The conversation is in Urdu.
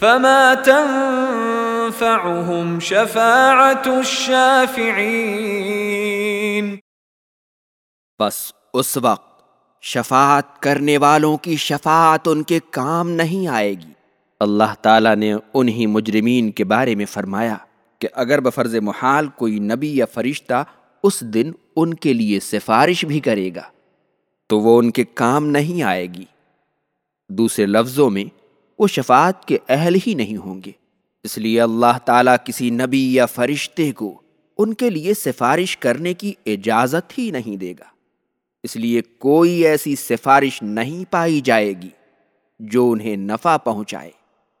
فما تنفعهم شفاعة الشافعين بس اس وقت شفاعت کرنے والوں کی شفاعت ان کے کام نہیں آئے گی۔ اللہ تعالیٰ نے انہی مجرمین کے بارے میں فرمایا کہ اگر بفرض محال کوئی نبی یا فرشتہ اس دن ان کے لیے سفارش بھی کرے گا تو وہ ان کے کام نہیں آئے گی۔ دوسرے لفظوں میں وہ شفاعت کے اہل ہی نہیں ہوں گے۔ اس لیے اللہ تعالیٰ کسی نبی یا فرشتے کو ان کے لیے سفارش کرنے کی اجازت ہی نہیں دے گا۔ اس لیے کوئی ایسی سفارش نہیں پائی جائے گی جو انہیں نفع پہنچائے۔